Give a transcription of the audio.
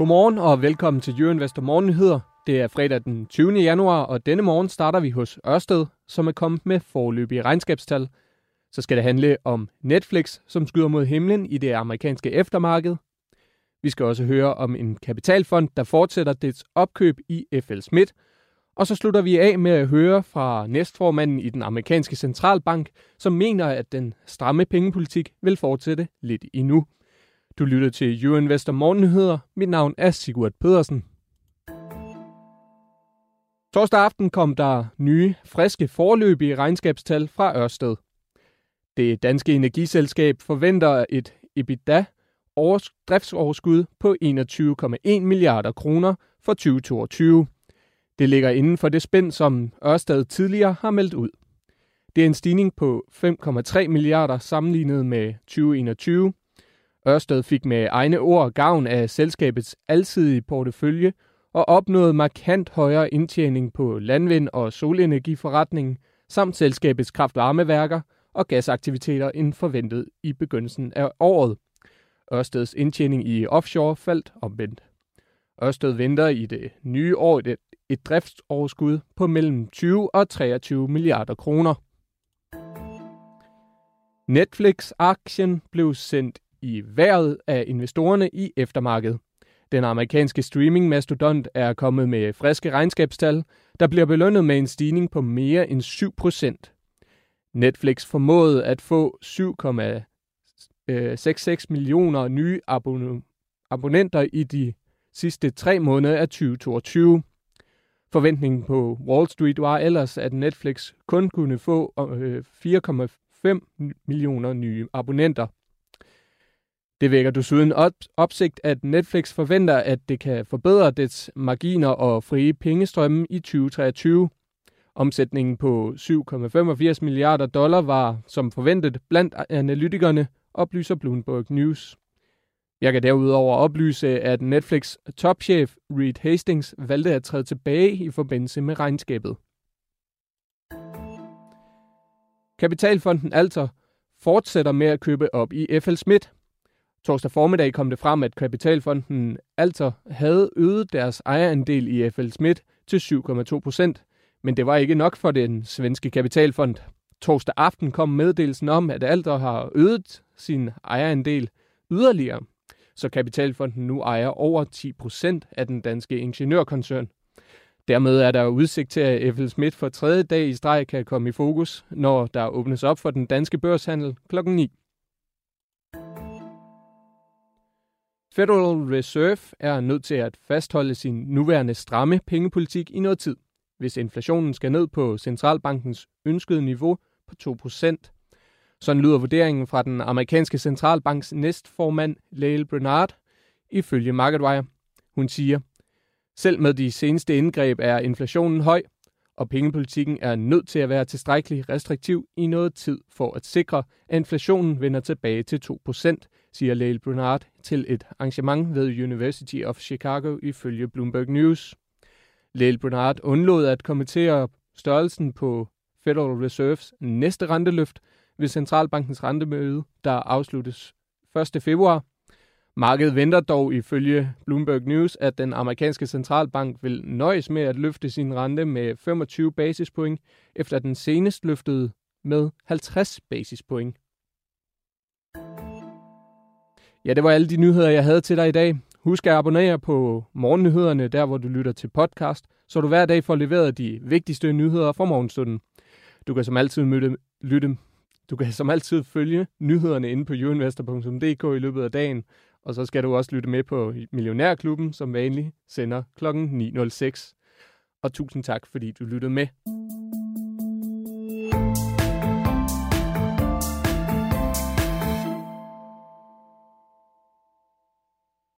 Godmorgen og velkommen til Jørgen Vester Morgennyheder. Det er fredag den 20. januar, og denne morgen starter vi hos Ørsted, som er kommet med forløbige regnskabstal. Så skal det handle om Netflix, som skyder mod himlen i det amerikanske eftermarked. Vi skal også høre om en kapitalfond, der fortsætter dets opkøb i FL Schmidt. Og så slutter vi af med at høre fra næstformanden i den amerikanske centralbank, som mener, at den stramme pengepolitik vil fortsætte lidt endnu. Du lytter til Euro Investor Morgennyheder. Mit navn er Sigurd Pedersen. Torsdag aften kom der nye, friske forløbige regnskabstal fra Ørsted. Det danske energiselskab forventer et EBITDA driftsoverskud på 21,1 milliarder kroner for 2022. Det ligger inden for det spænd, som Ørsted tidligere har meldt ud. Det er en stigning på 5,3 milliarder sammenlignet med 2021, Ørsted fik med egne ord gavn af selskabets alsidige portefølje og opnåede markant højere indtjening på landvind- og solenergiforretningen samt selskabets kraftvarmeværker og gasaktiviteter end forventet i begyndelsen af året. Ørsteds indtjening i offshore faldt omvendt. Ørsted venter i det nye år et, et driftsoverskud på mellem 20 og 23 milliarder kroner. Netflix-aktien blev sendt i vejret af investorerne i eftermarkedet. Den amerikanske streaming-mastodont er kommet med friske regnskabstal, der bliver belønnet med en stigning på mere end 7 procent. Netflix formåede at få 7,66 øh, millioner nye abon- abonnenter i de sidste tre måneder af 2022. Forventningen på Wall Street var ellers, at Netflix kun kunne få øh, 4,5 millioner nye abonnenter. Det vækker desuden op- opsigt, at Netflix forventer, at det kan forbedre dets marginer og frie pengestrømme i 2023. Omsætningen på 7,85 milliarder dollar var, som forventet, blandt analytikerne, oplyser Bloomberg News. Jeg kan derudover oplyse, at Netflix topchef Reed Hastings valgte at træde tilbage i forbindelse med regnskabet. Kapitalfonden Alter fortsætter med at købe op i FL Schmidt. Torsdag formiddag kom det frem, at Kapitalfonden altså havde øget deres ejerandel i FL Schmidt til 7,2 procent. Men det var ikke nok for den svenske kapitalfond. Torsdag aften kom meddelelsen om, at Alter har øget sin ejerandel yderligere, så Kapitalfonden nu ejer over 10 procent af den danske ingeniørkoncern. Dermed er der udsigt til, at FL Schmidt for tredje dag i streg kan komme i fokus, når der åbnes op for den danske børshandel kl. 9. Federal Reserve er nødt til at fastholde sin nuværende stramme pengepolitik i noget tid, hvis inflationen skal ned på centralbankens ønskede niveau på 2%. Sådan lyder vurderingen fra den amerikanske centralbanks næstformand Lael Bernard ifølge MarketWire. Hun siger, selv med de seneste indgreb er inflationen høj, og pengepolitikken er nødt til at være tilstrækkeligt restriktiv i noget tid for at sikre, at inflationen vender tilbage til 2%, siger Lael Brunard til et arrangement ved University of Chicago ifølge Bloomberg News. Lael Brunard undlod at kommentere størrelsen på Federal Reserves næste renteløft ved centralbankens rentemøde, der afsluttes 1. februar. Markedet venter dog ifølge Bloomberg News, at den amerikanske centralbank vil nøjes med at løfte sin rente med 25 basispoint, efter den senest løftede med 50 basispoint. Ja, det var alle de nyheder, jeg havde til dig i dag. Husk at abonnere på morgennyhederne, der hvor du lytter til podcast, så du hver dag får leveret de vigtigste nyheder fra morgenstunden. Du kan som altid møde, lytte, du kan som altid følge nyhederne inde på youinvestor.dk i løbet af dagen, og så skal du også lytte med på Millionærklubben, som vanligt sender kl. 9.06. Og tusind tak, fordi du lyttede med.